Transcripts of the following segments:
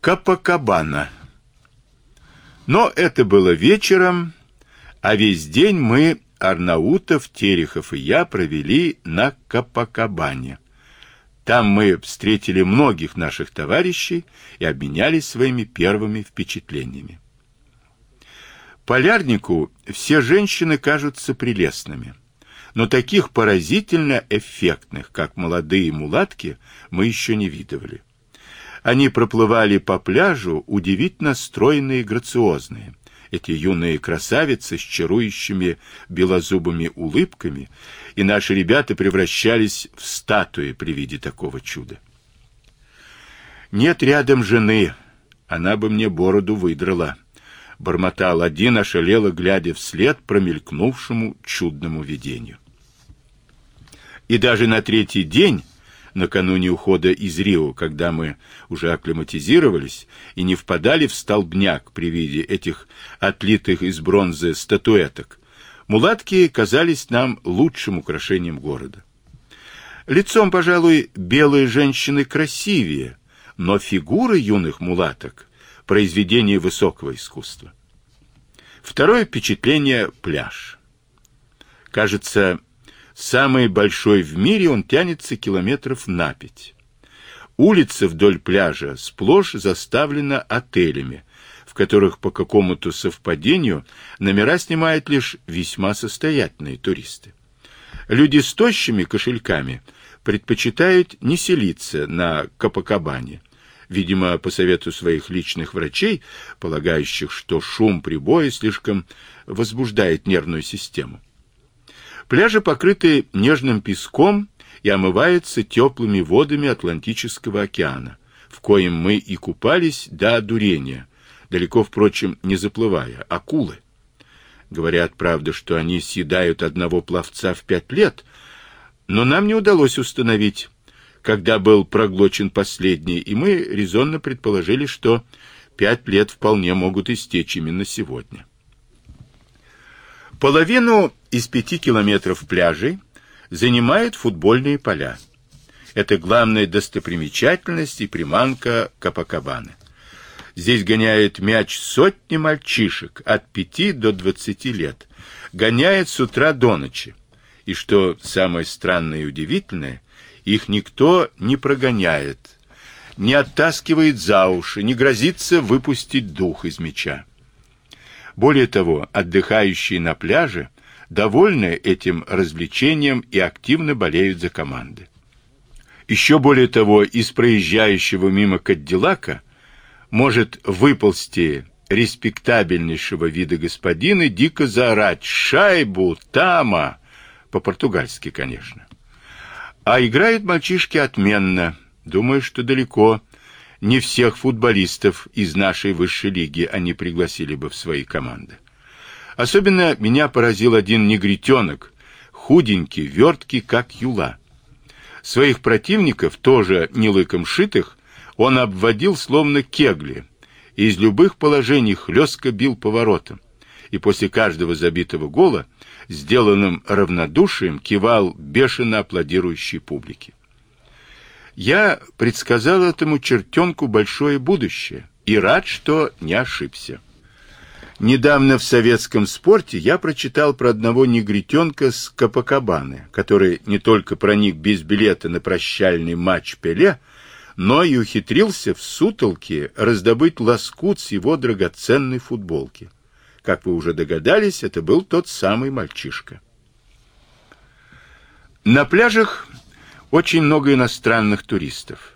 Капакабана. Но это было вечером, а весь день мы, Арнаутов, Терехов и я, провели на Капакабане. Там мы встретили многих наших товарищей и обменялись своими первыми впечатлениями. Полярнику все женщины кажутся прелестными, но таких поразительно эффектных, как молодые мулатки, мы еще не видывали. Они проплывали по пляжу, удивительно стройные и грациозные. Эти юные красавицы с чарующими белозубыми улыбками, и наши ребята превращались в статуи при виде такого чуда. Нет рядом жены, она бы мне бороду выдрала, бормотал один, ошалело глядя вслед промелькнувшему чудному видению. И даже на третий день накануне ухода из Рио, когда мы уже акклиматизировались и не впадали в столбняк при виде этих отлитых из бронзы статуэток, мулатки казались нам лучшим украшением города. Лицом, пожалуй, белые женщины красивее, но фигуры юных мулаток — произведение высокого искусства. Второе впечатление — пляж. Кажется, Самый большой в мире он тянется километров на пять. Улица вдоль пляжа сплошь заставлена отелями, в которых по какому-то совпадению номера снимают лишь весьма состоятельные туристы. Люди с тощими кошельками предпочитают не селиться на Капакабане, видимо, по совету своих личных врачей, полагающих, что шум прибоя слишком возбуждает нервную систему. Пляжи покрыты нежным песком и омываются теплыми водами Атлантического океана, в коем мы и купались до одурения, далеко, впрочем, не заплывая, акулы. Говорят, правда, что они съедают одного пловца в пять лет, но нам не удалось установить, когда был проглочен последний, и мы резонно предположили, что пять лет вполне могут истечь именно сегодня. Половину из пяти километров пляжей занимают футбольные поля. Это главная достопримечательность и приманка Капакабаны. Здесь гоняют мяч сотни мальчишек от пяти до двадцати лет. Гоняют с утра до ночи. И что самое странное и удивительное, их никто не прогоняет, не оттаскивает за уши, не грозится выпустить дух из мяча. Более того, отдыхающие на пляже довольны этим развлечением и активно болеют за команды. Еще более того, из проезжающего мимо Кадиллака может выползти респектабельнейшего вида господин и дико заорать «Шайбу! Тама!» По-португальски, конечно. А играют мальчишки отменно. Думаю, что далеко не всех футболистов из нашей высшей лиги они пригласили бы в свои команды. Особенно меня поразил один негритенок, худенький, верткий, как юла. Своих противников, тоже не лыком шитых, он обводил словно кегли, и из любых положений хлестко бил поворотом, и после каждого забитого гола, сделанным равнодушием, кивал бешено аплодирующей публике. Я предсказал этому чертенку большое будущее и рад, что не ошибся. Недавно в советском спорте я прочитал про одного негритенка с Капакабаны, который не только проник без билета на прощальный матч Пеле, но и ухитрился в сутолке раздобыть лоскут с его драгоценной футболки. Как вы уже догадались, это был тот самый мальчишка. На пляжах очень много иностранных туристов.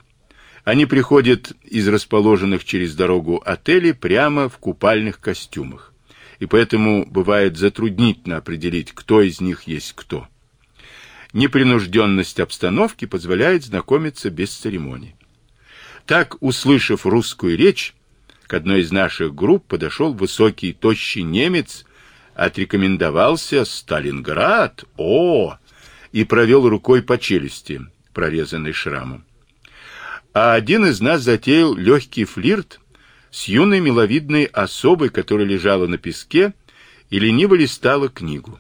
Они приходят из расположенных через дорогу отелей прямо в купальных костюмах, и поэтому бывает затруднительно определить, кто из них есть кто. Непринужденность обстановки позволяет знакомиться без церемоний. Так, услышав русскую речь, к одной из наших групп подошел высокий тощий немец, отрекомендовался «Сталинград! О!» и провел рукой по челюсти, прорезанной шрамом. А один из нас затеял легкий флирт с юной миловидной особой, которая лежала на песке и лениво листала книгу.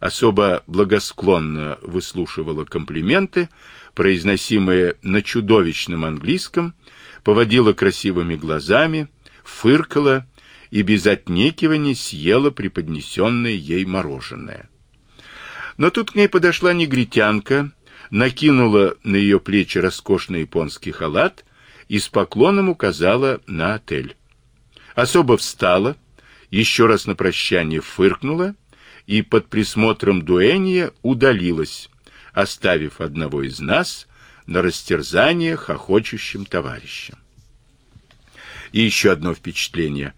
Особо благосклонно выслушивала комплименты, произносимые на чудовищном английском, поводила красивыми глазами, фыркала и без отнекивания съела преподнесенное ей мороженое. Но тут к ней подошла негритянка, накинула на ее плечи роскошный японский халат и с поклоном указала на отель. Особо встала, еще раз на прощание фыркнула и под присмотром дуэнья удалилась, оставив одного из нас на растерзание хохочущим товарищам. И еще одно впечатление.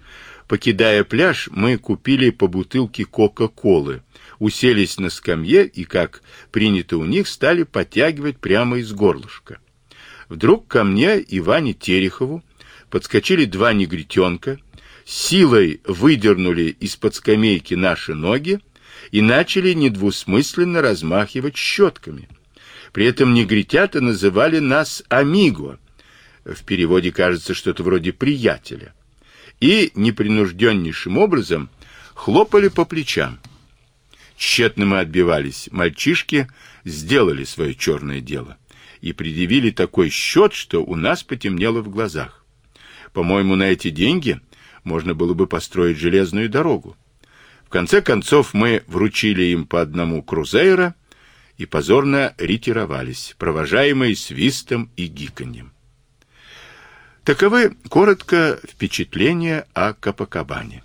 Покидая пляж, мы купили по бутылке Кока-Колы, уселись на скамье и, как принято у них, стали подтягивать прямо из горлышка. Вдруг ко мне и Ване Терехову подскочили два негритенка, силой выдернули из-под скамейки наши ноги и начали недвусмысленно размахивать щетками. При этом негритята называли нас «амиго», в переводе кажется что-то вроде «приятеля», и непринужденнейшим образом хлопали по плечам. Тщетно мы отбивались. Мальчишки сделали свое черное дело и предъявили такой счет, что у нас потемнело в глазах. По-моему, на эти деньги можно было бы построить железную дорогу. В конце концов мы вручили им по одному крузейра и позорно ретировались, провожаемые свистом и гиканьем. Таковы коротко впечатления о Капакабане.